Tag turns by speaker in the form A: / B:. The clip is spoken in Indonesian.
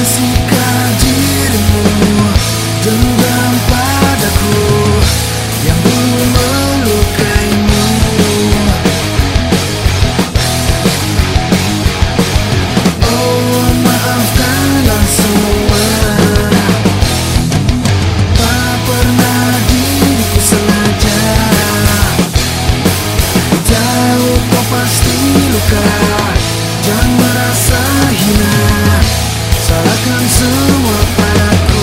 A: Masihkah dirimu dendam padaku Yang dulu melukaimu. Oh maafkanlah semua. Tak pernah diriku sengaja. Jauh kau pasti luka. Jangan merasa hina. Salahkan semua padaku